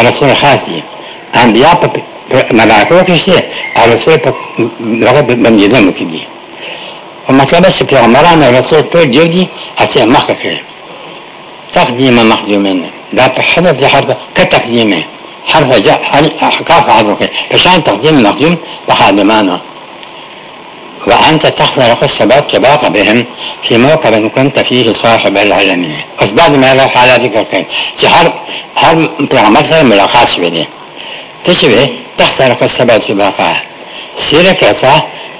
الرسول خاصية انبياء په ملائکه کې شته الرسول په هغه باندې دمو کې دي او مطلب چې پیغمبران او رسول ټول جوړ دي اته مخه تقديم مخدومين لا په حذف دي حرف كتقديمه حرف جاء حرف عذر كده تقديم مخدوم وخادمانه وأنت تحضر الشباب سباق بهم في موقف كنت فيه صاحب العالمية بس بعد ما راح على ذكر كان في حرب هر پیغمبر سره ملاقات شوی دی ته چې وې تحت سبا چې باقا سیره کړه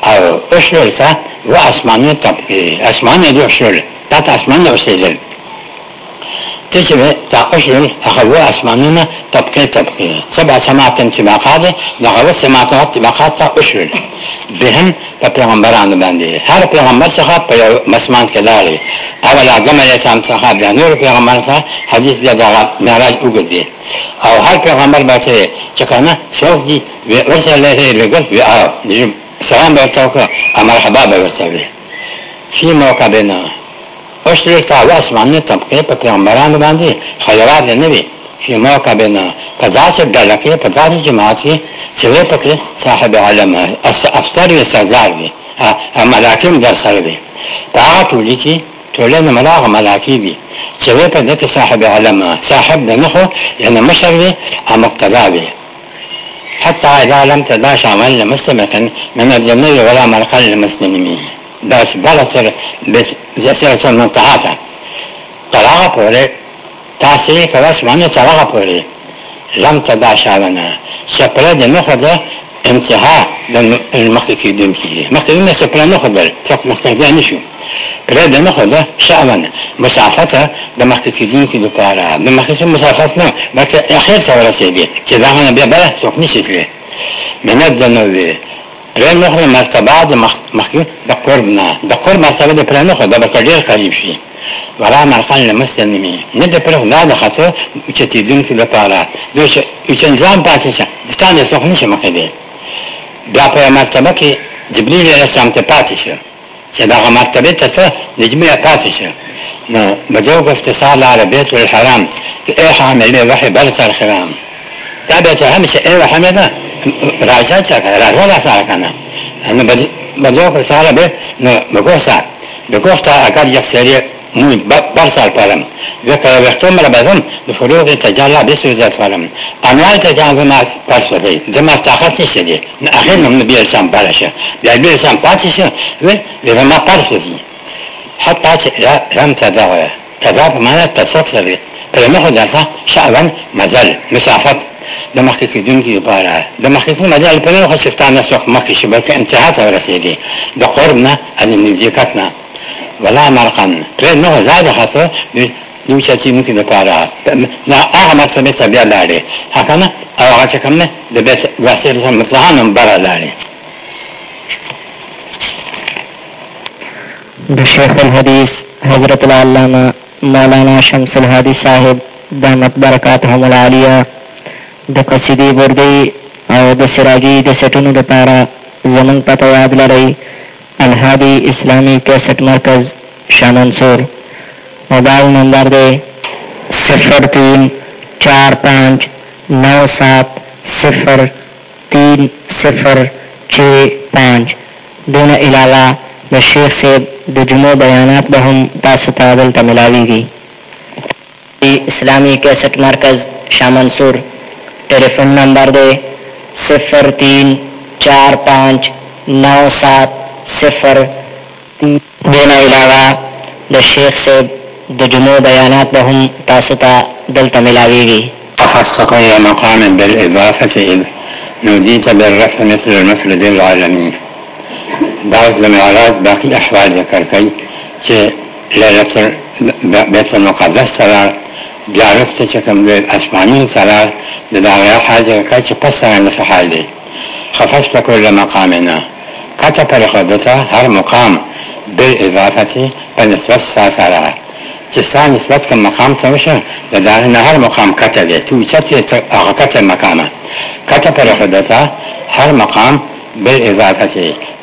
او اشلول تا و اسمانه تپکی اسمانه دی اشلول تا تا اسمانه وسیدل ته چې تا اشلول هغه و اسمانه تپکی تپکی سبا سماعتن چې باقا دی هغه سماعتن تپکی تا اشلول بهم په پیغمبرانو باندې هر پیغمبر څخه په یو مسمان کې لاړې اول آدم علیه السلام څخه بیا نور پیغمبر ته حدیث بیا دغه معراج اوږد دی او هر پیغمبر به ته چې کنه شوق دي ورسره له لګل بیا سلام به ورته وکړه مرحبا به ورته وي فی موقع بنا اوس لرته او اسمانه طبقه په پیغمبرانو باندې خیرات نه وي فی موقع بنا په داسې ډله کې په داسې جماعت کې چې وې پکې صاحب علم اس افطر یې سردار دی ا ملاکم در سره دی دا ټول کې ټولنه ملاغه ملاکی دی چې وې په دې صاحب ها صاحب د نخو یعنی مشر دی ا مقتدا دی حتى إذا لم تداش عمل مسلمة من الجميع ولا مرقل للمسلمين بس بلتر بسيرة من طاعته طلاقة بولي تاسري كبس معنى طلاقة بولي لم تدع شعبنا سپره د نه خدا انتها د مخکې کېدونکي مخکې نه سپره نه خدل چپ مخکې نه شو پره د نه خدا شعبنا مسافت د مخکې کېدونکي لپاره د مخکې مسافت نه بلکې اخر سره رسېږي چې دا نه بیا بله څوک نشي تللی منت د نوې غیر محرم مرتبه د مخکې د قرب نه د قرب مرتبه د پرې نه خو دا به ډېر قریب شي ورا مرخل نه مستنمي نه د پرې نه د خطر چې تیدونکو لپاره دوی چې نظام پاتې شه د ستانه څوک نشي مخې دی بیا په مرتبه کې جبريل علیه السلام ته پاتې شه چې دغه مرتبه ته څه نجمه پاتې شه نو بجوګ افتسال على بيت الحرام ايه حامل وحي بلت الحرام دا بيت الحرام شيء ايه وحمده راجا چاکا راجا لاسارا کانا انا بدلو پرسارا بے نو بگو سار بگو تا اگر یک سیری موی بر سال پرم وکر وقتو مرا بزم بفروغ تجالا بیس وزت فرم انواع تجال زما پرس ودی زما تاخص نشه دی اخیر نم بیرسم برشه بیا بیرسم پاتشه و زما پرس ودی حتی رمت داغه तजाब माना तसब सभी रमक हो जाता शाबन मजल مسافات ده مخي كدون كي يبارع ده مخي في مجال البنين وخش افتع ناس وقت مخي شبك انتهاتها ولا سيدي ده قربنا عن نزيكتنا ولا مرقم بلين نوع زاد خاصة نوشاتي ممكن يبارع لا اغمر آه، سميت بيع لاري هكما او آه، غاشا آه، كمنا ده بيت غاسير مثلها نمبرا لاري ده شيخ الحديث حضرة العلامة مولانا شمس الحادی صاحب دامت برکاتهم العالیه د قصیدې بردی او د سراجی د سټونو د پاره زمون پته یاد لري الحادی اسلامی کیسټ مرکز شاننصور موبایل نمبر دی صفر تین چار پانچ نو سات صفر تین صفر چھ پانچ دونوں علاوہ د شیخ صاحب د جمعو بیانات به هم تاسو ته دلته ملاویږي اسلامی کیسٹ مرکز شاہ منصور ٹیلیفون نمبر دے صفر تین چار پانچ نو سات صفر دینا علاوہ د شیخ صاحب د جمعو بیانات به هم تاسو ته دلته ملاویږي تفسخك يا مقام بالإضافة إذ نوديت بالرفع مثل المفرد العالمين بعض معراج باقی احوال ذکر کوي چې لیلت بیت المقدس سره بیا رفته چې کوم اسمانین سره د هغه حال ذکر چې پس سره نه حال دی خفشت كل مقامنا قطع پر خودتا هر مقام بالاضافه په نسبت سره چې ستا نسبت کوم مقام ته وشه د دغه نه هر مقام قطع دی تو چې هغه قطع مقامه قطع پر خودتا هر مقام بالاضافه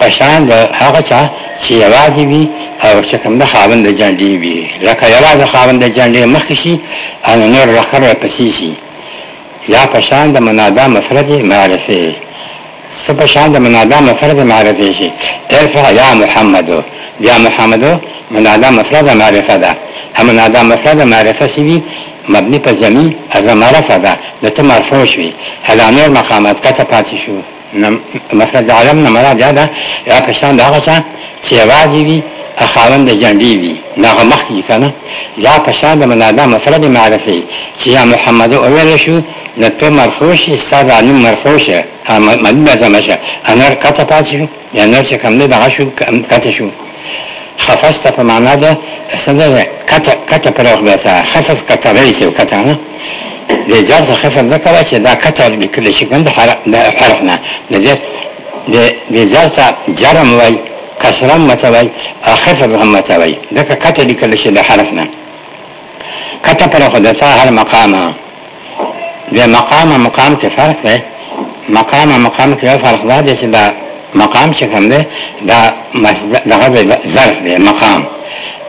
پشان د هغه چا چې یوازې وي او چې کوم د خاوند د جنډې وي لکه یوازې خاوند د جنډې مخکې شي او نور راخر راپسې شي یا پشان د منادا مفرد معرفه څه پشان د منادا مفرد معرفه شي ارفع یا محمدو یا محمدو منادا مفرد معرفه ده هم منادا مفرد معرفه شي مبني په زمين از معرفه ده د ته مرفوع شي هلانه مقامات کته پاتې شو مخرج عالم نه مراد یاده یا پشان دغه څه چې واجب وي خاوند د جنبی وي دغه مخکې کنه یا پشان د منادا مفرد معرفي چې یا محمد او ویل شو نو ته مرفوع شي ستا د علم مرفوع شه مدین لازمه شه انر کته پاتې شو یا نور چې کم دی دغه شو کته شو خفسته په معنا ده څه ده کته کته پرې وخت خفف کته ویل شو کته نه د ځان څخه فهم وکړه چې دا کتل لیکل شي ګند حرف نه د دې د ځان څخه جرم وای کسرم متوي اخفض هم متوي دا کتل لیکل شي د حرف نه کته پر خو د هر مقام د مقام مقام کې فرق دی مقام مقام کې فرق دی چې دا مقام چې کوم دی دا دغه ظرف دی مقام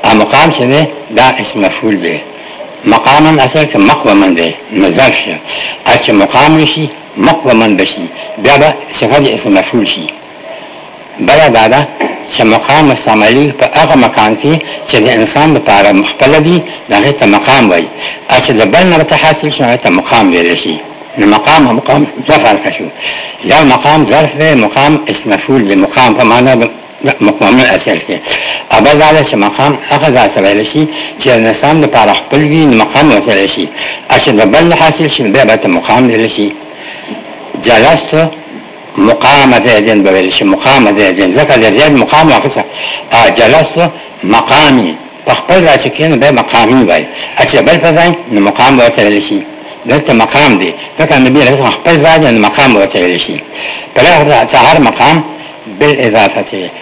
ا مقام چې دی دا اسم مفعول دی مقاما اثر چې مخ ومن دی نو ځل شي ار چې مقام نشي مخ ومن بشي بیا به صفت اسم مفعول شي بله دا ده چې مقام مستعملی په هغه مکان کې چې د انسان لپاره مخپله وي د هغې ته مقام وایي ار چې د بل نه ورته حاصل شي هغې ته مقام ویلی شي مقام مقام ظرف الکشو یا مقام ظرف ده مقام اسم مفعول ده مقام په معنا د مقام اصل کې اول دا چې مقام هغه ذات ویل شي چې انسان د پاره خپل وی مقام ویل شي چې د بل حاصل شي به به مقام ویل شي جلست مقام زیدن به ویل شي مقام زیدن ځکه د زید مقام واخصه جلست مقامی په خپل ځای کې به مقامی وای چې بل په ځای مقام ویل شي دلته مقام دی ځکه نبی رسول الله خپل ځای د مقام ورته ویل شي په هغه ځهر مقام بالاضافه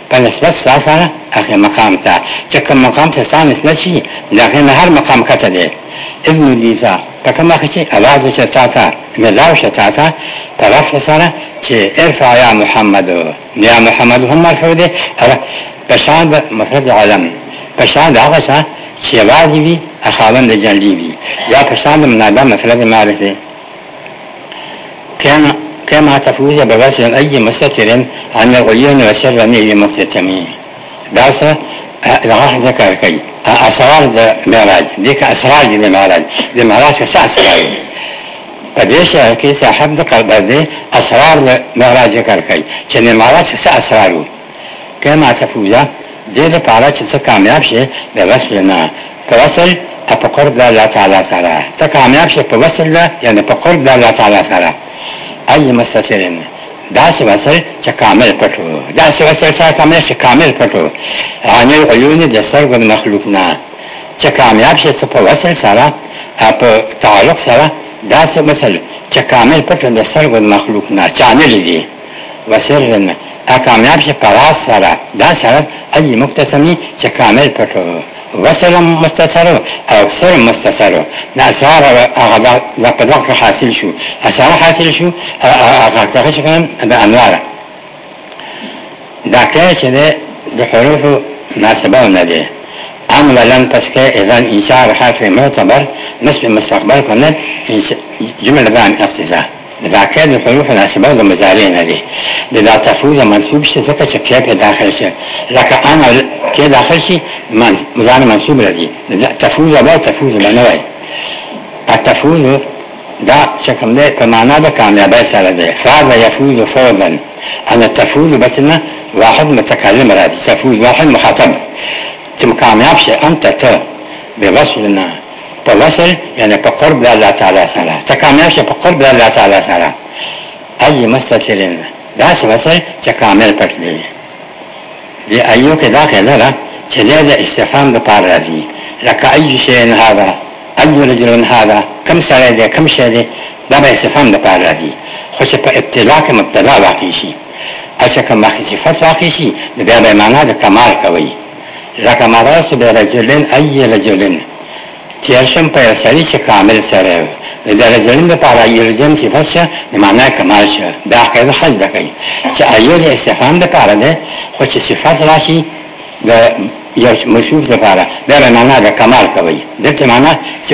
په نسبت ساسره هغه مقام ته چې کوم مقام ته ستانس نشي دغه نه هر مقام کته دی اذن لیزا په کومه چې اواز چې ساسا ملاو چې ساسا طرف سره چې ارفع یا محمد یا محمد هم مرفوع دی پشان مفرد علم پشان هغه څه سیوالی وي اخاوند جنلی وي یا پسند منادا مسئله معرفه كان كما تفوز ببذل أي مستتر عن العيون وسر نيل المختتمين درس الغاح ذكر كي أسرار ذا معراج ديك أسرار ذا معراج ذا معراج كسا أسرار فديش كي صاحب ذكر بذي أسرار ذا معراج ذكر كي شن المعراج كسا أسرار كما تفوز دې لپاره چې څه کامیاب شي د وصل نه په وصل او په قرب د الله تعالی سره ته کامیاب شي په وصل نه یعنی په قرب د الله تعالی سره ای مستثرین داسې وصل چې کامل پټو داسې وصل سره کامل چې کامل پټو عن العیون د سرګ مخلوق نه چې کامیاب شي څه په وصل سره په تعلق سره داسې مثل چې کامل پټ د سرګ مخلوق نه چانه لګي وسرن کامیاب شي فراز سره دا شرط اجي مختصمي چې کامل پټو وصل مستثر او سر مستثر نه اثار هغه د قدرت حاصل شو اثار حاصل شو هغه څنګه چې کوم د انوار دا که چې د حروف ناسبه نه دي ان ولن پس که اذن انشاء حرف معتبر نسب مستقبل کنه جمله ذان افتزاه راکټ د پرمخ مناسبه د مزارې نه دی د دا تفوز منصوب شي ځکه چې کې په داخل شي لکه انا کې داخل شي من مزار منصوب لري د تفوز به تفوز نه وای التفوز دا چې کوم دی په معنا د کامیابی سره دی فاز یفوز فوزا ان التفوز بسنا واحد متکلم راځي تفوز واحد مخاطب چې کامیاب شي انت ته بوصلنا په وصل یعنی په قرب د الله تعالی سره څه کامیاب شي په قرب د الله تعالی سره ای مستثلین دا څه وصل چې کامل پټ دی دی ایو کې داخله ده چې د استفهام لپاره راځي لکه ای شی هذا ای رجل هذا کم سره دی کم شی دی دا به استفهام لپاره راځي خو چې په ابتلا کې مبتلا واقع شي اچھا که مخی صفت واقع شي نو بیا به معنا د کمال کوي لکه مراسو به رجلین ای رجلین تیرشم په یو سړي چې کامل سره د درجهلند لپاره یو جن صفت شه د معنا کمال شه دا قاعده خج ده کوي چې ایو د استفهام لپاره ده خو چې صفت راشي د یو مشوف لپاره دا معنا د کمال کوي دته معنا چې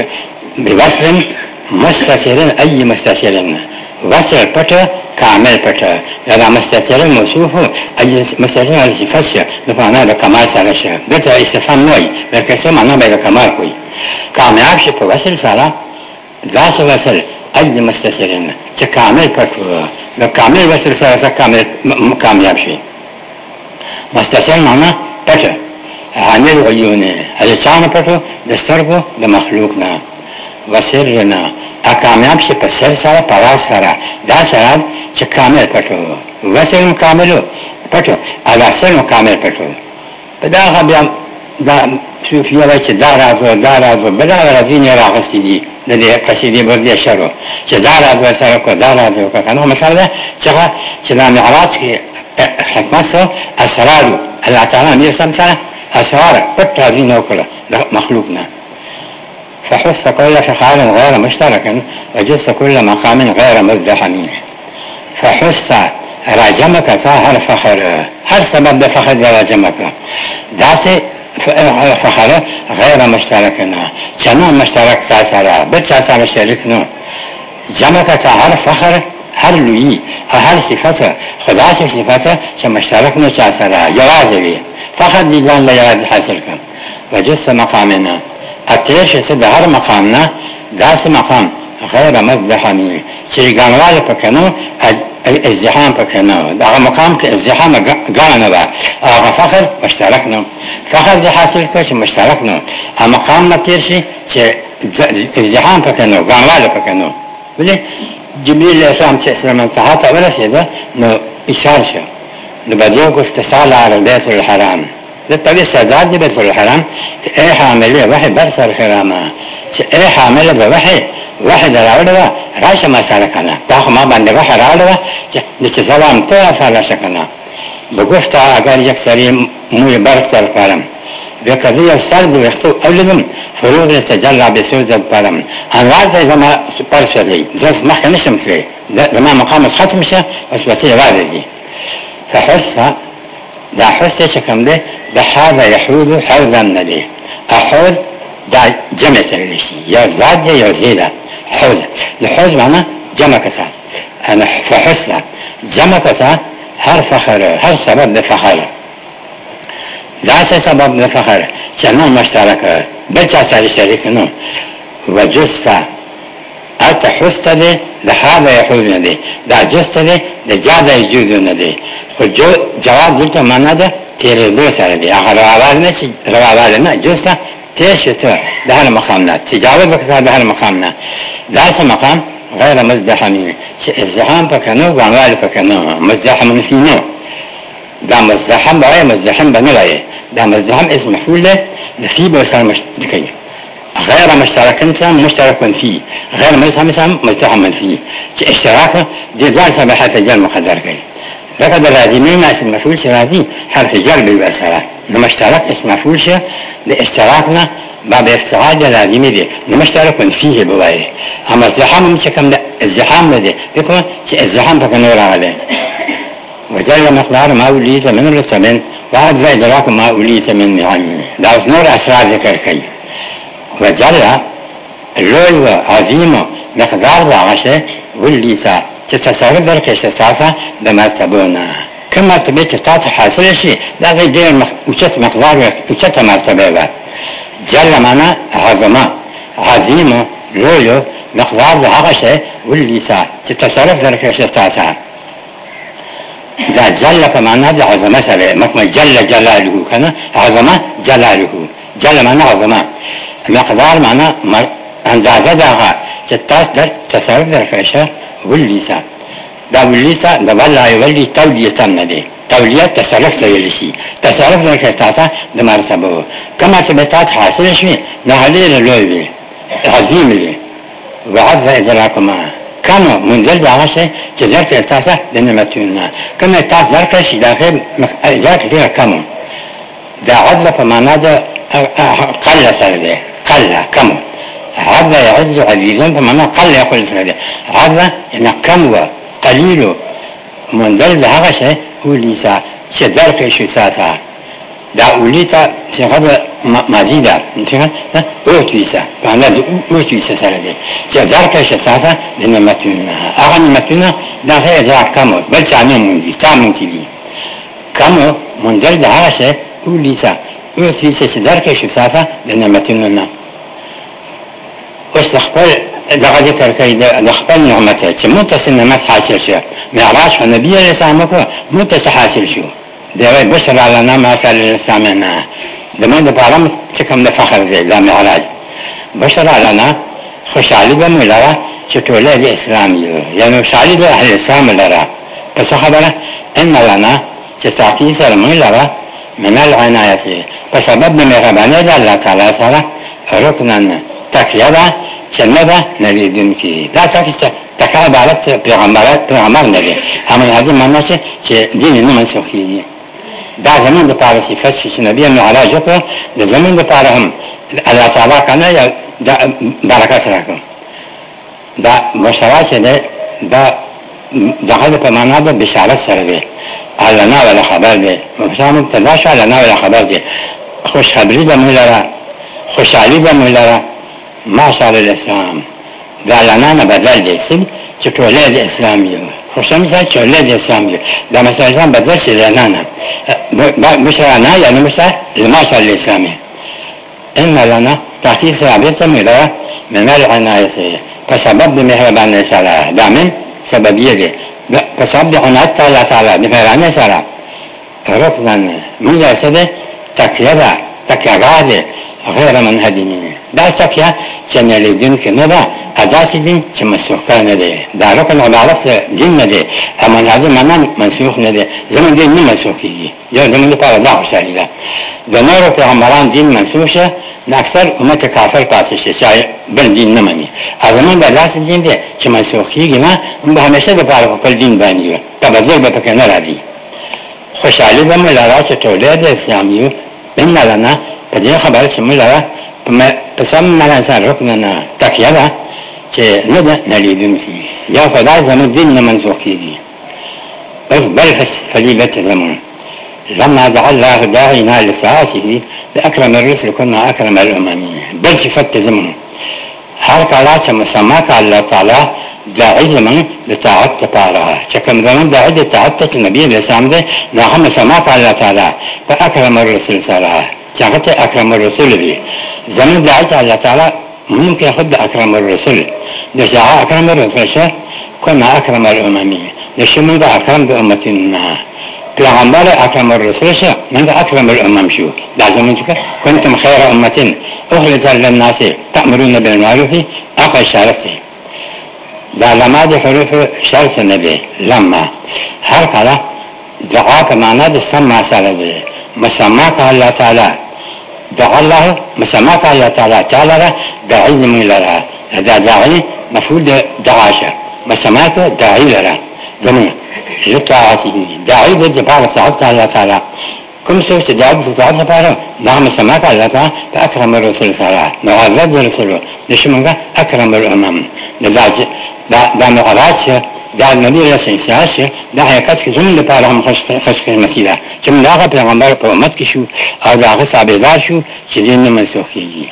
بوصل مستثیرن ای مستثیرن وصل پټه کامل پټه دا د مستتره موصوف اجز مسله علی صفات شه د معنا د کمال سره شه دا ته استفهام نه وي بلکې څه معنا به د کمال کوي کامیاب شه په وصل سره دا څه وصل اجز مستترین چې کامل پټه د کامل وصل سره څه کامل کامیاب شي مستتر معنا پټه عامل عیونه هغه څنګه پټه د سترګو د مخلوق نه وسر نه کامیاب شي په سر سره په راز سره دا سره چې کامل پټو وسل کامل پټو او اصل کامل پټو په دا بیا دا صوفیا وایي چې دا راز دا راز بل راز نه راغستې دي د دې قصیدې بردې شروع چې دا راز سره کو دا راز کو کنه مثلا چې چې دا معراج کې حکمت سره اسرار الله تعالی دې سم سره اسرار پټ راز نه وکړه مخلوق نه فحس كل فخار غير مشترك وجس كل مقام غير مزدحم فحس راجمك هر فخر هر سبب فخر راجمك داس فخر غير مشترك چنا مشترك تا سره بچا سره نو جمع تا هر فخر هر لوی هر صفت خدا شي صفت چې مشترک نه چا سره یوازې دي ځان له حاصل کړ وجس مقامنا اتریش د هر مقام نه داسې مقام غیر مزدحمی چې ګڼواله پکې نه ازدحام پکې نه دا مقام کې ازدحام ګڼنه ده هغه فخر مشترک نه فخر د حاصل کړ چې مشترک نه هغه مقام نه تیر شي چې ازدحام پکې نه ګڼواله پکې نه ولې جبريل السلام چې اسلام انتهاته ورسېده نو اشاره شو نو بدو گفت سال على البيت الحرام دته د سزا د بیت الحرام چې اي حامله وحي بر سر حرامه چې اي حامله د وحي وحي دراوړه راشه ما سره کنه دا خو ما باندې وحي راوړه چې د سزا ته سره شکنه بگفت اگر یک سری موی برفتر کارم به قضیه سرد و اختو اولدم فروغ استجلع بسود برم انوار تا زما پر شدی زرس مخی نشم کلی زما مقامت ختم شه وسوسی واده دی فحسها دا حوز چې کوم دی د حاله یحوز حوزا نه دی احوز دا جمع تللی شي یو ذات دی یو زی ده حوز الحوز معنا جمع کته انا فحوز جمع کته هر فخر هر سبب د فخر دا څه سبب د فخر چې نو مشترک بل چا سره شریک نه وجسته الته حسته دی د حاله یحوز نه دی دا جسته دی د جاده یجوز نه دی خو جو جواب دلته معنا ده تېرېدو سره دی هغه روابار نه چې روابار نه جسته تېر شو ته د هر مقام نه تجاوز وکړه د هر مقام نه داسې مقام غیر مزدحم چې ازدحام پکې نه ګڼوالي پکې نه مزدحم نه دا مزدحم به مزدحم به نه دا مزدحم اسم مفعول ده نصیب وسره مشترک غير مشترك اشتركنت مشترك من فيه غير ما يسهم من فيه اشتراك دي دوار سبع حرف الجر مقدر كي لقد لازم ما اسم مفعول شرادي حرف الجر بالبسرة المشترك اسم مفعول شا لاشتراكنا باب افتعاد لازم دي المشترك من فيه بواي اما الزحام مش كم لا الزحام دي يكون الزحام فكان ولا عليه وجعل مقدار ما وليت من الثمن وعد ذا ادراك ما وليت من نعمه دعوت نور اسرار ذكر كي وجل لوی و عظیم مقدار د هغه شی ولیسه چې تصور درکړي چې تاسو د مرتبونه کوم مرتبه چې تاسو حاصل شي دا ډېر اوچت مقدار او اوچت مرتبه ده جل معنا عظمه عظیم لوی مقدار د هغه شی ولیسه چې تصرف درکړي چې تاسو دا جل په معنا د عظمت سره مکمل جل جلاله کنه عظمه جلاله جل معنا عظمه مقدار معنا اندازه داغه چې تاسو در تصور درکړئ شه ولیتا دا ولیتا دا والله ولی تولیتا نه دی تولیت تصرف ته ویل شي تصرف درکړئ تاسو د مرتبه کما چې به تاسو حاصل شي نه هلي لوی وي عظیم وي وعد ادراکما کانو منزل داغه شي چې درکړئ تاسو د نعمتونو کنه تاسو درکړئ شي دا خیر ځکه ډیر کم دا عدل په معنا د قل سره دی قل کم عدل يعز عزيزا په معنا قل يقول سره دی عدل ان کم و قليل مندل د هغه شی هو لیسا چې درکې شي ساته دا اولیتا چې هغه ماضی ده چې او تیسا په معنا د او تیسا سره دی چې درکې شي ساته د نعمتونه هغه نعمتونه دا هغه کم بل چې امین دي تامن دي کم مندل د هغه شی او лица. От лица дарка شفافه د نعمتونو نه اوس خپل دغه ذکر کوي د خپل نعمت چې متصل نعمت حاصل شي معراج او نبی علیه السلام کو متص حاصل شو دا بشر علی نام حاصل الاسلام نه د مې د پاره چې کوم د فخر دی د معراج بشر علی نه خوشحالي به ملاره چې ټوله د اسلام یو یعنی خوشحالي د اهل اسلام لره پس خبره ان لنا چې ساقي سره ملاره من العنایت په سبب د مهربانۍ د الله تعالی سره رکنن تکیه ده چې نه ده نړېدونکي دا څه چې تکه عبارت پیغمبرات پیغمبر نه دی اما هغه معنا چې دین نه منسوخ کیږي دا زمون د پاره صفات چې نبی نو علاج وکړه د زمون د پاره هم الله تعالی کنه یا د برکات راکړه دا مشرا چې ده دا دغه په معنا د بشارت سره دی على علنا ولا خبر دید مفتاح مبتداش علنا ولا خبر دید خوش علي مولارا خوشحالی ما شاء الله الاسلام ده على بدل دي دا لنا نبدل دید سب خوش تولید اسلامی خوشا مثلا تولید اسلامی دا مثلا اسلام بدل شد لنا مش انا يا يعني مش ما شاء الله الاسلام ان لنا تحقيق سرابية مولارا من مال العناية فسبب بمهربان الإسلام دامن سببیه ده په سبب د عنایت تعالی تعالی د مهرانه سره رکنن موږ سره تکیه ده تکیه ده غیر منهدینه دا تکیه چې نه لیدون کې نه ده اداس دین چې مسوخ کار نه دی دا رکن عبارت دین نه دی اما نه معنا مسوخ نه دی زمون دین نه مسوخ کیږي یا زمون لپاره دا خوشالي ده د نورو پیغمبران دین مسوخ شه د اکثر امت کافر پاتې شي چې بل دین نه مني ازمن د لاس دین دی چې مسیحیږي نه هم به همیشه د پاره په دین باندې وي تبذر به پکې نه راځي خوشحالي به مې لاره چې ټولې د اسلامي ان لنا په دې خبره چې مې لاره په سم معنا سره رکن نه تکیه ده چې نه ده نړیدونکي یا خدای زموږ دین نه منسوخ کیږي بس بل فلیبت زموږ لما الله داعينا لساعته لأكرم الرسل كنا أكرم الأمم بل شفت زمن حركة لا چې على کا الله تعالى داعي زمن د تبارها شكم زمن داعي د تنبيه ته ده له سلام دی دا الله تعالى فأكرم الرسل الرسول شكت أكرم الرسل ته زمن داعي على الله تعالى ممكن يخد اكرم الرسل ده اكرم الرسل كنا اكرم الامم من شنو اكرم بامتنا پیغمبر اکرم الرسول شو من اکرم الامم شو در زمان که کنتم خیر امتین اخرج للناس تأمرون بالمعروف اخر شرطه در لما دی حروف شرط نبی لما هر کلا دعا په معنا د سما سره دی مسماک الله تعالی دعا الله مسماک الله تعالی تعالی را دعی من لرا دا دعی مفعول دعا شه مسماک دعی لرا زمي لطاعته داعي دې لپاره طاعت الله تعالی کوم څه چې داعي د طاعت لپاره نام سماك الله تعالی په اکرم الرسول تعالی معرض الرسول نشمنګه اکرم الامم لذلك دا دا مقالات دا نبی رسول سیاسی دا حقیقت کې زموږ لپاره هم خوش قیمتي ده چې موږ هغه پیغمبر په امت کې شو او دا هغه صحابهدار شو چې دین نه منسوخ کېږي.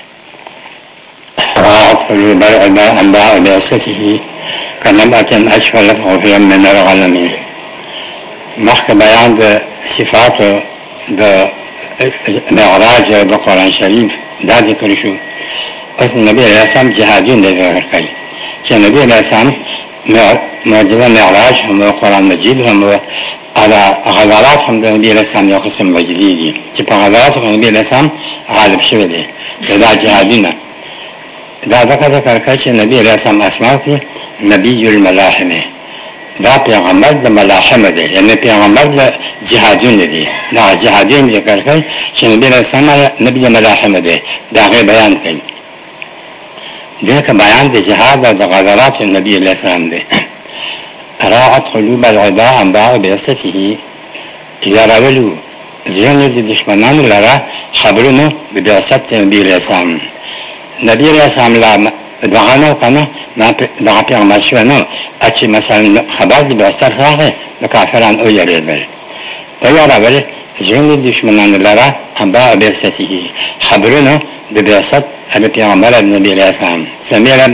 طاعت البرع انباء بأسته kanabaten eşvelet ofiyen minel alemin. Mahke beyan de sifatı da معراج د قران شریف دا ذکر شو اوس نبی رسام جهادین دی ذکر کوي چې نبی رسام معجزه معراج هم قران مجید هم على غلالات هم د نبی رسام یو قسم مجیدی دي چې په غلالات هم نبی رسام غالب شوی دی دا جهادینه دا دغه د کرکا چې نبی علیه السلام اسماء کې نبی الملاحم دا پیغمبر د ملاحم دی یعنی پیغمبر د جهادونه دی دا جهادین د کرکا چې نبی علیه السلام نبی ملاحم دی دا غي بیان کوي دا که بیان د جهاد او د غزوات نبی علیه السلام دی راعت قلوب العداء انباء بعثته اذا راولوا زرن د دشمنانو لرا خبرونه د بعثت نبی علیه السلام نبی علیہ السلام دعانو کنه دغه پیغمبر شوی نو چې مثلا خبر دی بستر راغی د کافران او یریدل په یاره ولې ژوند دشمنان لره ابا بعثته خبرونه د بعثت د پیغمبر نبی علیہ السلام سمیره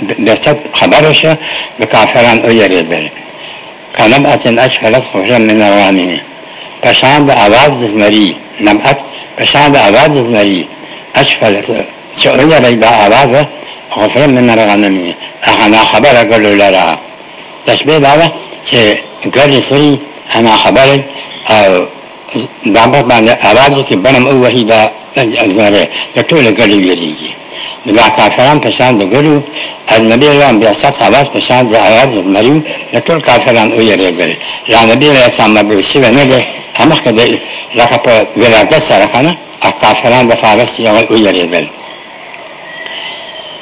د بعثت خبر شه د کافران او یریدل کنبعت اشفلت خفرا من الرامین پشان د آواز زمری نبعت پشان د آواز زمری اشفلت چۆرە بە ئاوازە خۆفرە من نەرغانەمی ئەخەنا خەبەرە گەل و لەرا دەشبێ باوە چێ گەلی سری ئەنا خەبەرێ بابەت باندە ئاوازێکی بەنم ئەو وەهیدا ئەزارێ لە تۆ لە گەلی وێریگی دلا کافران پشان دەگەل و ئەنەبی لام بیاسات ئاواز پشان دە ئاواز مەری لە تۆ کافران ئەو یەرێگەل لانەبی لە یاسان مەبوسی وە نەدە هەمەخ کە لەکە وێراتە سەرەکەنە ئە کافران دە فارەسی ئەوە ئەو یەرێگەل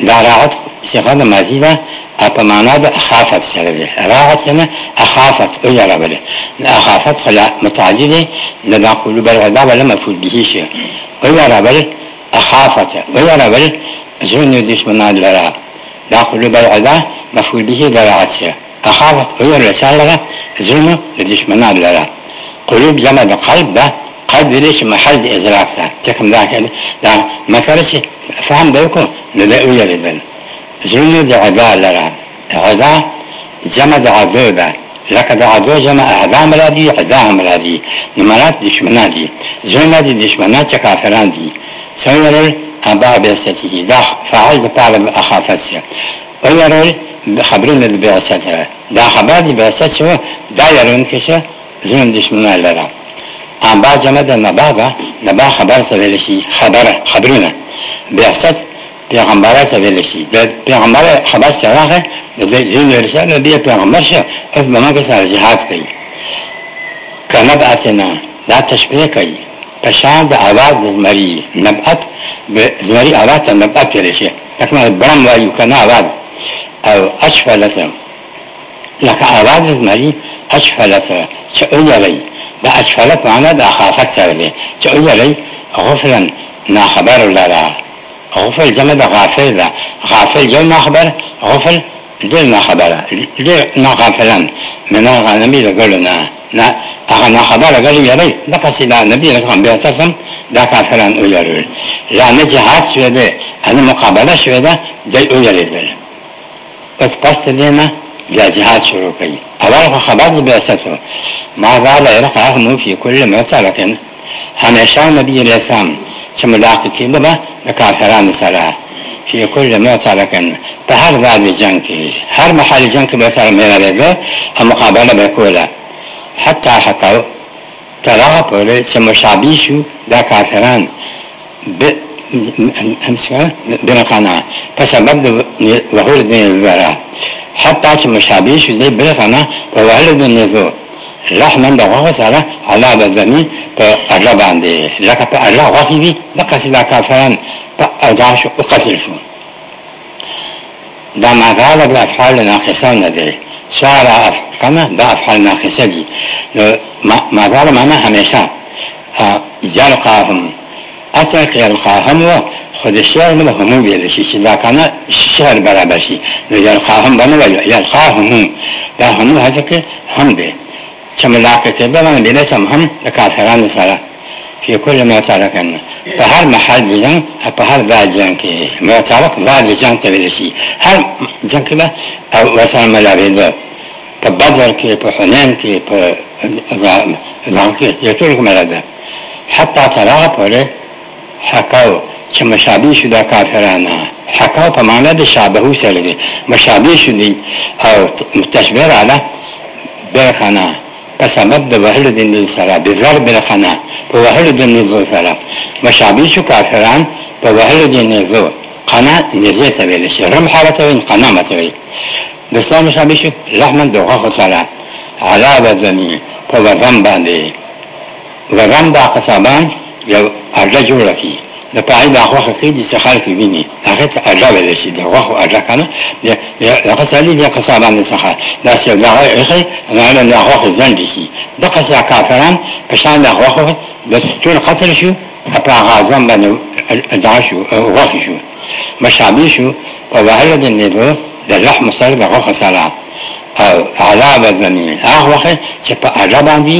دا راعت صفه د ماضی ده په معنا د اخافت سره ده راعت نه اخافت او یاره بل اخافت خلا متعدی ده نه دا قلوب العذاب ولا مفعول به شي او یاره بل اخافت او یاره بل زمین دشمنان لرا دا قلوب العذاب مفعول به دراعت شي اخافت او یاره سره لرا زمین دشمنان لرا قلوب جمع د قلب ده قلب ليش محل إدراك ذا تكم ذاك ذا ما كرش فهم بيكو نبأوا يبدل زلنا ذا عذا لرا عذا جمع ذا عذو ذا لك ذا عذو جمع أعذا ملادي عذا ملادي نمرات دشمنا دي زلنا دي دشمنا تكافران دي سيرل أبا بعثته ذا فعل بطالب أخافته ويرل خبرنا ببعثته ذا خبر بعثته ذا يرون كشه زلنا دشمنا لرا انبا جمع د نبا ده نبا خبر څه ویل شي خبره خبرونه بیاست پیغمبر څه ویل شي د پیغمبر خبر څه راغی د دې جن ویل شي نبی پیغمبر شه اس به موږ سره جهاد کوي کنه بعثنا دا تشبیه کوي پشان د اواز د زمری نبعت د زمری اواز ته نبعت ویل شي لکه برم وایو کنه اواز او اشفلته لکه اواز زمری اشفلته چې اولوي دا اسفلت معنا د اخافت سره دی چې ویلې غفلا ناخبر لرا غفل جمع د غافل ده غافل جمع ناخبر غفل دل ناخبره دل ناغافلن من هغه نبی د ګلو نه نه هغه ناخبره ګلو یری د پسې دا نبی رقم بیا تاسم دا کافران ویلول لا نه جهاد شوه ده ان مقابله شوه ده دل ویلېدل پس پس دې نه یا جهاد شروع کوي اول خو خبر د بعثت و ما زال عرف اغنو فی کل مسالتن همیشه نبی علیه السلام چې ملاقات کینده به د کافرانو سره فی کل مسالتن په هر ځای جنگ کې هر محل جنگ کې به سره مېرابېږه او مقابله به کوله حتی حتی تر هغه پورې چې مشابه شو دا کافران امسوا بنا قناع فسبب ظهور دين الذرة حتی چې مشابه شو دی بل فنا په وهل د نزو رحمن دغه سره الله بزنی په الله باندې لکه په الله غوښی وي لکه چې دا کافران په اجا شو او قتل شو دا ما قال د افعال ناقصه نه دی شارع کنه دا افعال ناقصه دي ما قال معنا همیشه یلقاهم اصل که یلقاهم و خود شعر نو هم ویل شي چې دا کنه شعر برابر شي نو یلقا هم باندې ویل یلقا هم دا هم هڅه کې هم دی چې ملاقات ته به باندې نه سم هم د کافرانو سره په کله ما سره کنه په هر محل د جنگ په هر ځای جنگ کې متعلق ځای جنگ ته ویل شي هر جنگ کې او مثلا ملاوي ده په بدر کې په حنین کې په ځان کې یو ټول کومه ده حتی تراغ پورې حکاو چې مشابه شو دا کافرانه حکا په معنا د شابهو سره دي مشابه شو دي او تشبیه علی برخنا په سبب د وهل د نل سره د ضرب برخنا په وهل د نل سره مشابه شو کافران په وهل د نل قنا نزه سویل شي رمح رتوین قنا متوی د اسلام مشابه شو رحمن دغه سره علا وزنی په وزن باندې وزن د قصابان یو اړه جوړه کی د پای د هغه کې د سخال کې ویني هغه ته اجازه ویل شي دا هغه اجازه کنه د هغه سالي د قصا باندې سخال دا چې دا هغه هغه نه هغه ځان دي شي د قصا کافران په شان د هغه د ټول قتل شو په هغه ځان باندې اجازه شو هغه شو مشابه شو په ظاهر د نیدو د لحم سره د هغه سره او عذاب زمین هغه وخت چې په عذاب باندې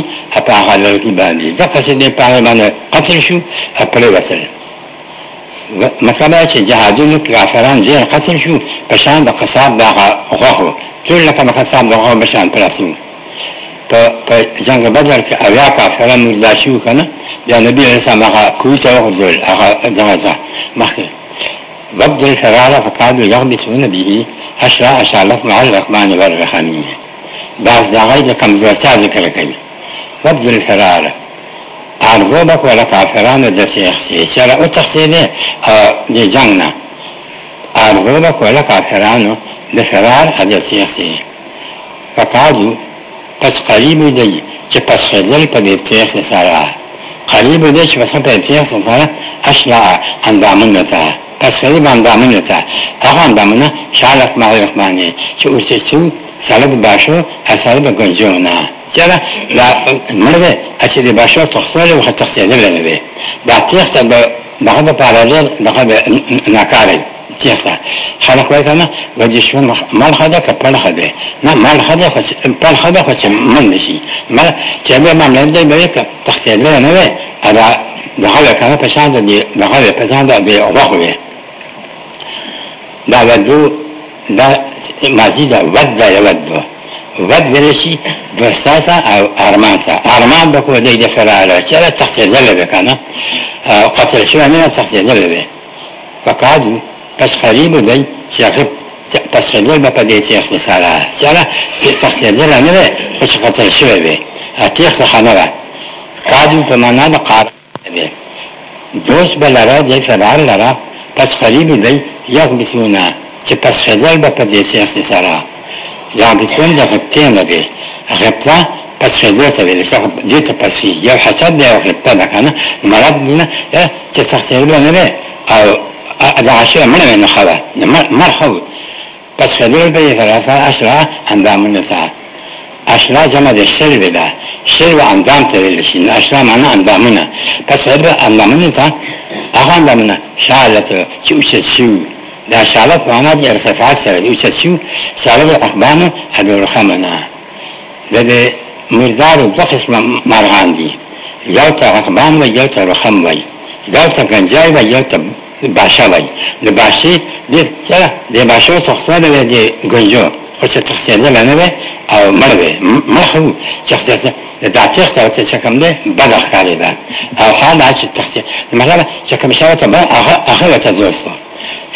په هغه لرګي باندې دا قصې نه پاره باندې قتل شو خپل وسره مطلب چې جهادونو کې کافران ډېر قتل شو په شان د قصاب د غوښو ټول لکه د قصاب د غوښو په شان پراته وو په جنگ بدر کې اویا کافران مردا شو کنه یا نبی علیه السلام هغه کوی ته وغورځول هغه دغه ځای مخکې وبد الفرار فقالوا يغبطون به عشرة أشعلت مع الرحمن والرحمين بعض دغه د کمزورتیا ذکر کوي وبد الفرار عرضو بکو لکافران دسی اخسی چرا او تخصیده دی جنگ نه عرضو بکو لکافرانو دفرار دسی اخسی فقادو پس قریب دی چې پس خیدل په دې تیخ سره قریب دی چې پس په تیخ سره اشلا اندامونه ته پس خیدل اندامونه ته هغه اندامونه شالت مع رحمانه چې ورته salad basho asalad gonjona yana la mulbe achidi basho toxtoje wa taxtiyade bilemebe ba tiyxta ba daxada paralel daxada nakare tiyxta xana koy kana wajishma mal khada ka pal khade na mal khada fa pal khada fa man nishi mal jabe ma mlende be ka taxtiyade bilemebe ada daxada kana pashanda di daxada pashanda be waxwe da wadu دا ماضی دا ود دا ود دا ود برشی دوستاسا او ارمانتا ارمان بکو دی دفرالا چرا تختیدل بکانا او قتل شو امینا تختیدل بی فقادو پس قریبو دی چاقب پس خیدل با پا دیتی اختصارا چرا تختیدل امینا خوش قتل شو بی اتیخت خانوا قادو پا مانا دا قارب بی دوست بلرا دی فرار لرا پس قریبو دی یک بتونا چې پس خېدل به په دې سیاسي سره یا بتون د خطین لګي غپلا پس خېدل ته ویل چې دې ته پسې یو حساب دی او غپلا ده کنه مرض نه چې تختېل نه نه او دا عشره منه نه خبره مرحبا پس خېدل به ثلاثه عشره اندامونه ته اشرا جمع د شرب ده شرب اندام ته ویل شي اشرا معنا اندامونه پس هر اندامونه ته هغه اندامونه شاله چې اوچت شوي دا سالت معنا د ارتفاعات سره یو څه شو سالت احبانه ادو رحمنا د مردار د قسم مرغان دي یو ته احبان و یو ته رحم و یو ته گنجای و یو ته باشه و د باشه د سره د باشه تخصانه و د گنجو خو څه تخصانه نه و او مړ و مخو چې د عتیق سره چې کوم ده بد ښکاري ده او حال چې تخصانه مګر چې کوم شاو ته هغه هغه ته ځوسته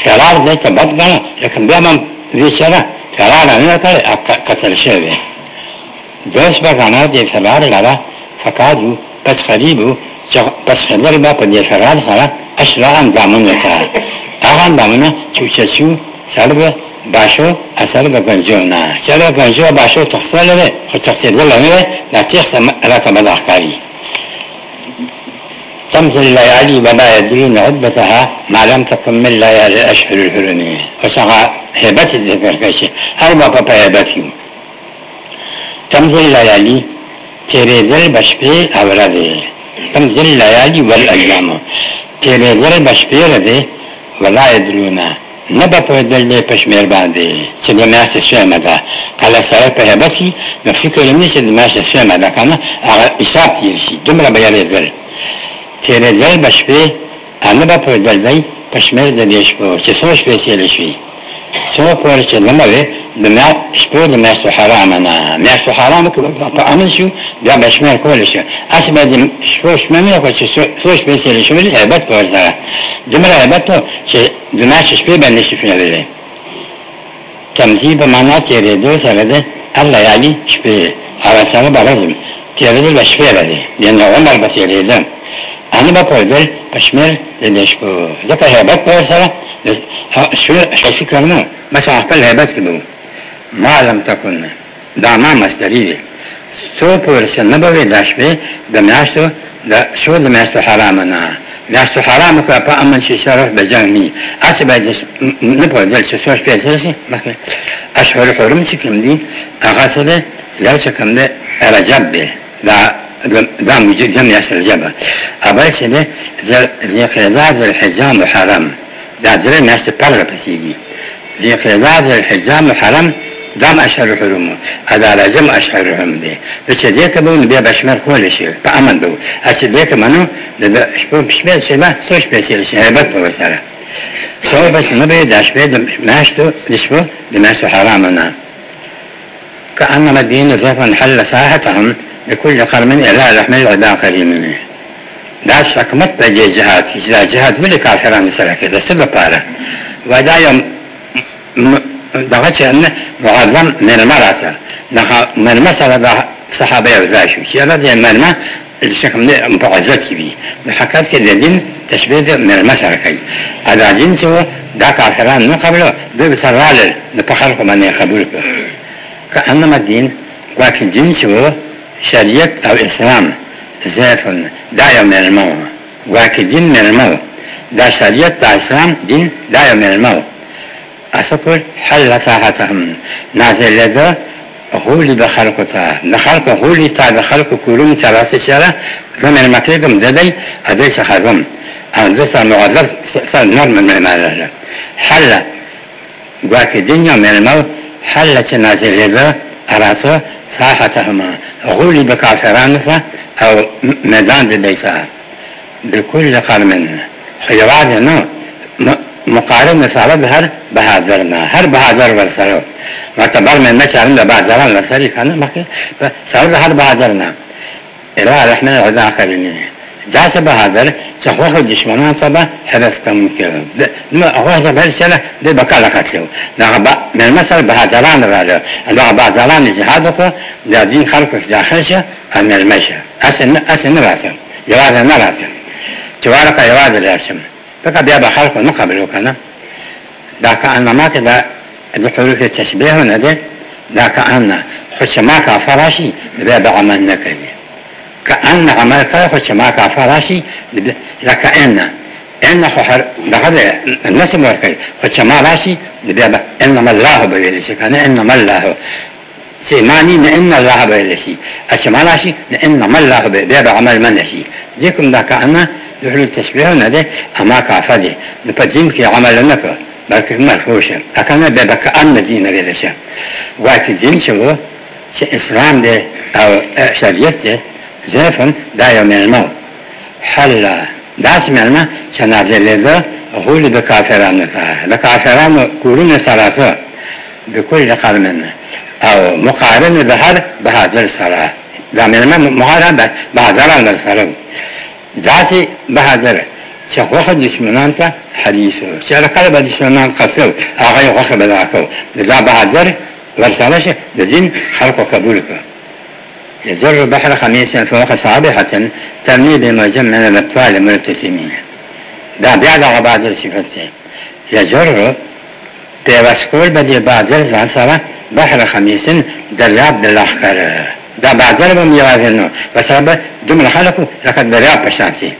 خلال دې ته بد غنه لکه بیا مم وی سره خلال نه کړ قتل شوی دوش به غنه دې خلال لاره فقادو پس خریبو پس خلال ما په دې خلال سره اشرا اندامونه ته هغه اندامونه چې شو سره باشو اثر به گنجو نه چرا گنجو باشو تخته لره خو تخته دل لره نه تخته راته بدخکاری تمثل الليالي ولا يدرين عدتها ما لم تكن من ليالي الأشهر الحرمية وسغى هبتي ذكر كيشي أي بابا بهبتي تمثل الليالي تريدل بشبي أورده تمثل الليالي والأيام تريدل بشبي رده ولا يدرون نبا پدل دی پشمیر باندې چې د میاشتې سویمه ده کله سړی په هیبت کې د فکر نه چې د میاشتې سویمه ده که نه هغه حساب تېر شي دومره به یې رېدل تیرې ځای بشپې انا به په دلدی په شمیر د دې شپو چې څو شپې تیرې شوي څو پورې چې لمر د میاشت شپو د میاشتو حرام نه میاشتو حرام په امن شو دا به شمیر کول شي اسې به د شپو شمیر نه کول چې څو شپې تیرې شوي عبادت پر ځای دومره عبادت چې د میاشت شپې باندې شي فعلې تمزی به معنا تیرې دو سره ده الله یعنی شپې هغه سره به راځم تیرې د شپې راځي یعنی عمر به تیرې ده هغه به په ځل په شمیر لیدل شو ځکه هیبت په سره شوشي کار نه بس خپل هیبت کې به ما لم تکن دا ما مستری دی څو پورې چې نه به دا شپې د میاشتو د شو د میاشتو حرام نه میاشتو حرام کړه په امن شي شرف به جنګ اسی باید نه په ځل چې څو شپې سره شي اشهر حرم چې کوم دي هغه سره لو چې کوم دی رجب دی دا قام يجد جمع عشر جبه أبلش إلي ذي قضاء ذي الحجام وحرم ذا ذي ماشي برر بسيجي ذي قضاء ذي الحجام وحرم دام أشهر حرمه أدا رجم أشهر حرم دي بس ديك بون بيا بشمر كل شيء بأمن بو أش ديك منو ده شبو بشمر شيء ما سوش بيصير شيء هبت بورسالة سوي بس نبي داش بيد ماشتو دشبو دماشتو حرامنا كأنما الدين ضيفا حل ساحتهم لكل قرن إعلاء لحم الإعلاء قريب منه دا شک مت د جهاد اجلا جهاد ولې کافرانو سره کې د څه لپاره ودا یو دغه چې نه معظم من مراته دغه من مسله د صحابه یو ځای شو چې نه د من ما الشکم نه مبعزت کی د حقیقت کې د دین تشبیه د من مسله کوي ادا دین چې دا کافران نه قبل د سره رال د په خلق باندې قبول کړ که انما دین واکه دین چې شریعت او اسلام زیفن دا یو ملمو واکه دین ملمو دا شریعت دا اسلام دین دا یو ملمو اسکل حل ساحتهم نازل ده غولي د خلکو ته د خلکو غولي ته د خلکو کورونو ته راسې سره زه مېلمه کېږم د دی ادی څخه ځم او زه سره مغذب سره نرمه مېلمانه ده حله ګواکې دین یو مېلمه حله چې نازلېده راسه صافتهما غلب كافرانسا أو ميدان دي بيسار بكل قرم خيرات نو مقارن سره هر بهادر نه هر بهادر ورسره معتبر من نشان ده بهادران ورسره کنه مخه سره هر بهادر نه الى احنا عدا خليني داسه به هذا تخوخ دشمنان طبعا حدث كم كذا لما أخوخ تبا السنة دي بقى قتلوا دعبا من المسألة بهدران راجع دعبا دلان جهادك دا دين خلقك داخلش من المشا أسن أسن راثم يراث نراثم توارك يراث الأرشم بقى بيا بخلقه مقبل كنا ذاك أن ما كذا الحروف التشبيه من هذا ذاك أن خش ما كافراشي بيا بعمل نكذي كأن عمل كذا فشما كافا راشي لكأن إن خحر دخل الناس مركي فشما راشي دبابا إنما الله بيليش كان إنما الله سيماني إن الله بيليشي أشما راشي إنما الله بيبا عمل منشي ديكم دا كأن دخل التشبيه نده أما كافا دي نبديم كي عمل نكر بلکه مرفوع شد اکنه به بکان دین ویل شد وای که دین شد چې اسلام دی او شریعت دی زفن دا یو ملمه حل داس ملمه چې نازلېده غول د کافرانو ته د کافرانو کورونه سره د کل قرن او مقارن د هر بهادر سره دا ملمه مقارن بهادران در سره داسې بهادر چې خوخه دشمنان ته حدیث و چې کله به دشمنان قصو هغه خوخه به دا کو دا بهادر ورسره شه د دین خلقو قبول کړ يزر بحر خميس فوق صابحة ترمي بموجم من الأطفال الملتثمين دا بيعلى بادر صفته يجر بوسكول بدي بعد الزان سرا بحر خميس دلاب بالأخكر دا بادر بميوازنو بس رب دم الخلق لقد يعني دلاب بشانتي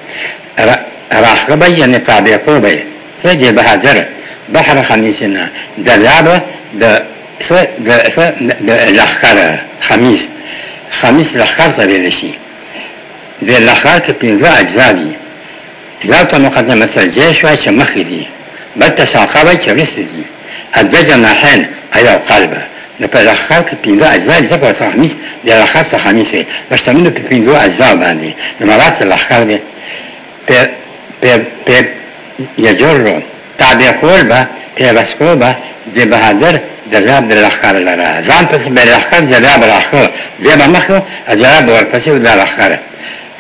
راخ يعني تابع قوبي سيدي بهادر بحر خميسنا دلاب د سو د سو د الأخكر خميس خمیس لخر ته ویل شي د لخر کې پنځه اجزا دي یو ته مقدمه الجيش وایي چې مخې دي بل ته شاقه وایي چې وروستې دي دوه جناحین او یو قلبه نو په لخر کې پنځه اجزا دي ځکه ورته خمیس د لخر څخه خمیس وي مشتمل په پنځو اجزا باندې نو مرات لخر دی per, per, per یجر تابع کول به پیوست کول به د بهادر جراب در لخکر لره زن پسی بر لخکر جراب لخکر زیب مخو جراب ور پسی و در لخکر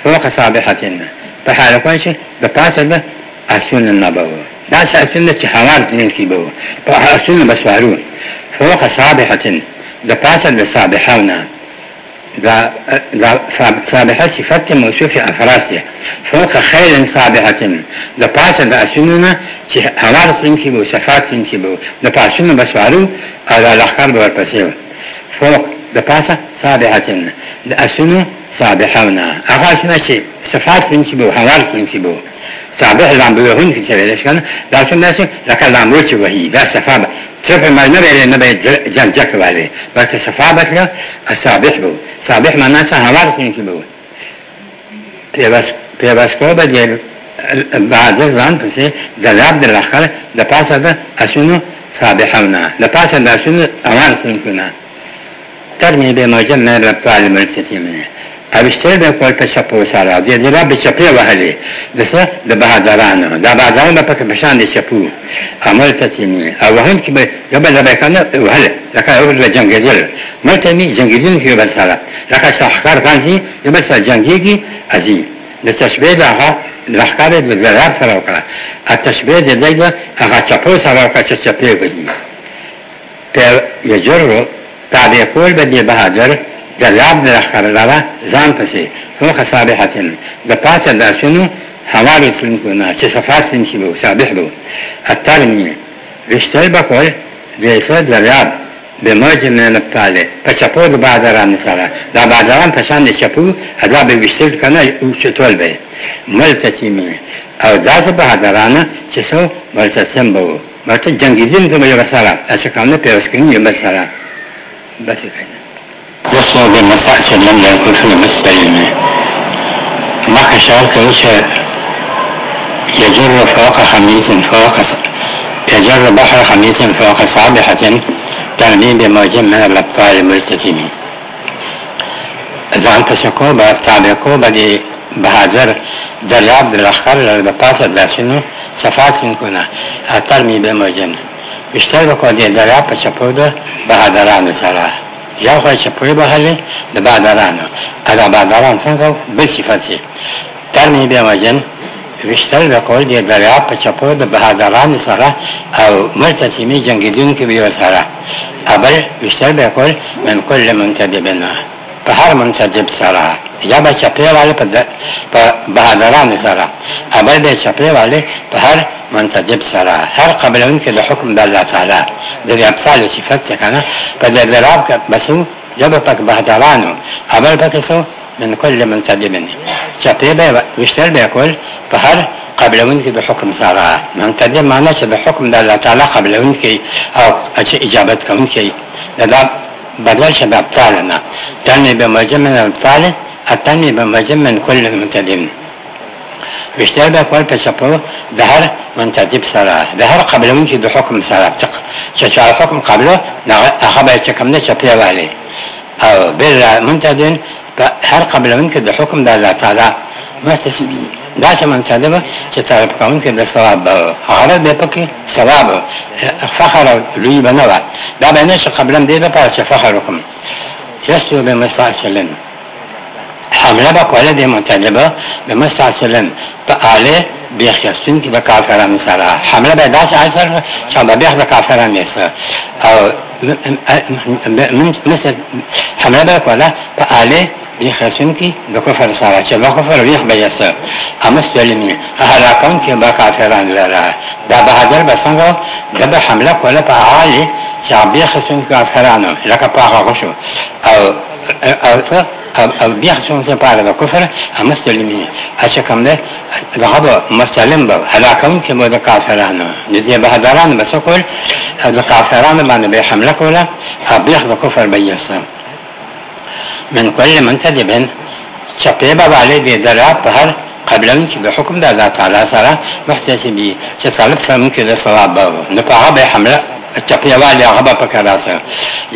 فوق صابحتن په حال کوي چې د پاسه ده اسونه نه به دا چې اسونه چې حوار دین کې به په اسونه بس وارو فوق صابحتن د پاسه د صابحونه دا دا صابحه صفت موصوفه افراسه فوق خيل صابحه د پاسه د اسونه چې هوا رسونکي وو شفاعت رسونکي وو د پاسونو بسوالو او د لخر به ورپسې وو فوق د پاسه صابحتن د اسونو صابحونا هغه اسونه چې شفاعت رسونکي وو هوا رسونکي وو صابح لامبو هون کې چې ویل شي دا څنګه چې لکه لامبو چې وهي دا شفاعت صبح ما نبي نبي جل جك بالي بس شفابت له الصابح بو صابح ما ناسا هوارس يمكن بو بيباس بيباس كوبا ديالو بعد ځان پسې د لاب د لخر د پاسه د اسونو صابحونا د پاسه د اسونو امان سنکونا ترمی به ماجن نه رب عالم الکتیمه اوشتر به کول په چپو سره د دې رب چپې وهلې دسه د بهادرانو د بهادرانو په کې بشان دي چپو عمل تتیمه او هم کې به یبه لبه کنه وهله لکه یو د جنگیدل مته می جنگیدل کې بل سره لکه شاهکار کانسي یبه سره جنگیږي عزیز د تشبیه له هغه لښکر یې د ذراب سره وکړه ا تشبیه د دی نه هغه چپو سره وکړه چې چپې بدي پر یجر تابع کول بدي بهادر ذراب د لښکر لاره ځان پسې روخ صالحتن د پاسه د اسونو حوالو تلونکو نه چې صفات تلونکي به صالح به اترمي رشتل بکول د ایسه ذراب به مرج من الطاله په چپو د بادران سره دا بادران په شان چپو ادا به وشتل کنه او چتول به ملتسمه او داسې په هدرانه چې څو ملتسم به مرته جنگیدین ته یو سره اشکانه پیوسکین یو سره بس کنه وصو بالمساحش لم يكن في المسلمين ما كشعر كوشه يجر فوق خميس فوق يجر بحر خميس فوق صابحة Därliğin bir mucimhe al-abtâi mültetimi. ځان ته شکو به تابع کو به بهادر دریاب بالاخر د پاسه داسینو صفات کنه اتر می به مجن بیشتر به کو دی دریاب په چپو ده بهادرانو سره یا خو چپوی به هله د بهادرانو ادا بهادران څنګه به صفات تر می به مجن وشتل به کول دی دریا په چپو د بهادران سره او مرتسمی جنگیدون کې به سره اول وشتل به کول من کل منتدبنا په هر منتدب سره یا به چپې والے په بهادران سره اول به چپې والے په هر منتدب سره هر قبلون کې د حکم د الله تعالی د امثال صفات څنګه په دریا کې بسو جب پک بهادرانو اول پک سو من كل من منتدب شقيبة ويشتل كل فهر قبل ونكي بحكم من ثرى منتدب معناه بحكم ده الله تعالى قبل ونكي أو إجابتك ونك ده بدل شد أبطالنا تنمي بمجم من الأبطال التنمي بمجم من كل من منتدب ويشتل بكل فشبه من منتدب ثرى دهر قبل ونكي بحكم ثرى ششع الحكم قبله نغ... أخبر شكمنا شبيه عليه أو بلا منتدين په هر قبلون کې د حکم د الله تعالی محتسبي دا چې من ساده چې طالب کوم کې د ثواب هغه د پکې ثواب فخر لوی بنوا دا باندې چې قبلن دې د پاره چې فخر وکم یستو به مساعسلن حمله به کوله د مطالبه به مساعسلن په اعلی بیخ یستون که به کافران سره حمله به داس علی سره چون به بیخ به کافران نیسه او مثل حمله به کوله په آله بیخ یستون که به کفر سره چه به کفر بیخ بیسه اما سلمی هلاکون که به کافران لره دا بهادر بسنگو دا به حمله کوله په آله چې بیخ یستون کافرانو لکه پاقا خوشو او او ته bir sonuçta bağladı kufre ama söylemi. Açıkamda daha da masalim var. Alakam ki bu da kafiranı. Diye bu hadaranı basa kol. Da kafiranı bana bir hamle kola. Ablih da kufre beyyasa. من كل منتدب چپه به بالا دی درا په هر قبلن چې به حکم د الله تعالی سره محتسبي چې طالب سم کې د ثواب نه په هغه حمله چپه والی هغه په کار سره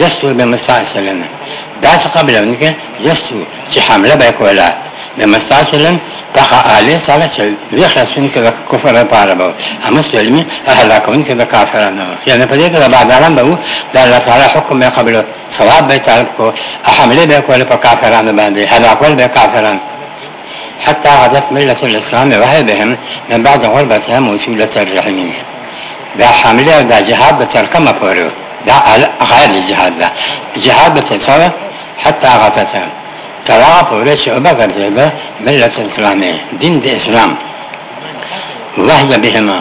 یستو به مساعد لنا دا څه قبلون کې یستو چې حمله به کوله د مستاصلن فقا علی صلی الله یخصون کې د کفر لپاره به هم سلمي اهلا کون کې د کافرانو یعنی په دې کې د بعد عالم به د الله تعالی حکم به قبل ثواب به تعالی کو حمله به کوله په کافرانو باندې هدا کول به کافرانو حتى عادت ملة الإسلام وهبهم من بعد غربتهم وسيلة الرحمين دا حاملة دا جهاد بتركمة بورو دا غير الجهاد دا جهاد بتسوى حتى غتتا طلاق وليس أبقى جيبة ملة الإسلامية دين دي إسلام وهي بهما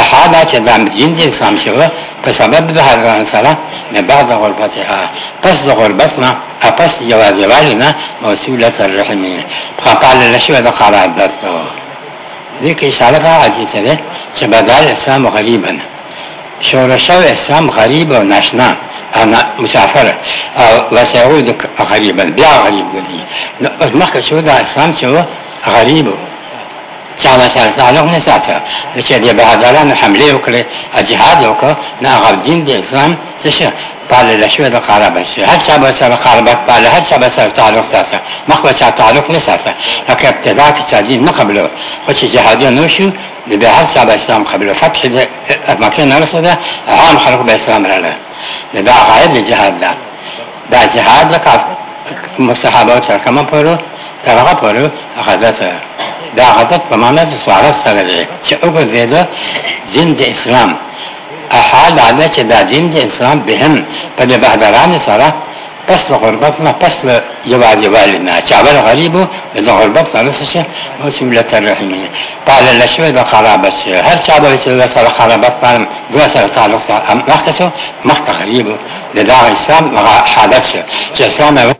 أحادا تدام دين دي إسلام شوه فسبب بها الغنسلة من بعد غربتها پس غربتنا أپس يواجوالنا موصولة الرحمية فقال لشوه دا قرار دادتو دیکھ اشارہ کا آجی ترے چبادار اسلام غریبا شورشو اسلام غریب و ناشنا أنا مسافر أه، وسأعود غريبا بيع غريب قلي المخك شو ذا إسلام شو غريب جامعة سالة نساتا لشيء دي بهذا حملي وكلي الجهاد وكا نا غابدين دي إسلام تشا بالي لشو ذا قاربة هل شاب سال قاربة بالي هل شاب سال تعلق ساتا مخبة شاب تعلق نساتا لكن ابتداك تادين نقبله وشي جهادية نوشو بهل شاب إسلام قبل فتح مكان نرصده عام خلق بإسلام رأيه دا غایب دی جهاد دا دا جهاد لکه صحابه سره کوم پرو ترغه پرو غدت دا غدت په معنا چې سوارت سره دی چې اوګه زیاده دین د اسلام احال عادت چې دا دین د اسلام به هم په بهدران سره پس د غربت نه پس له یوازیوالي نه چې اول غریب و د غربت نه څه شي اوس ملت الرحیمیه پالله شوی د قرابت شي هر چا به چې سره قرابت پالم زه سره تعلق سره مخکې شو مخکې غریب د دا اسلام هغه حالت شي چې اسلام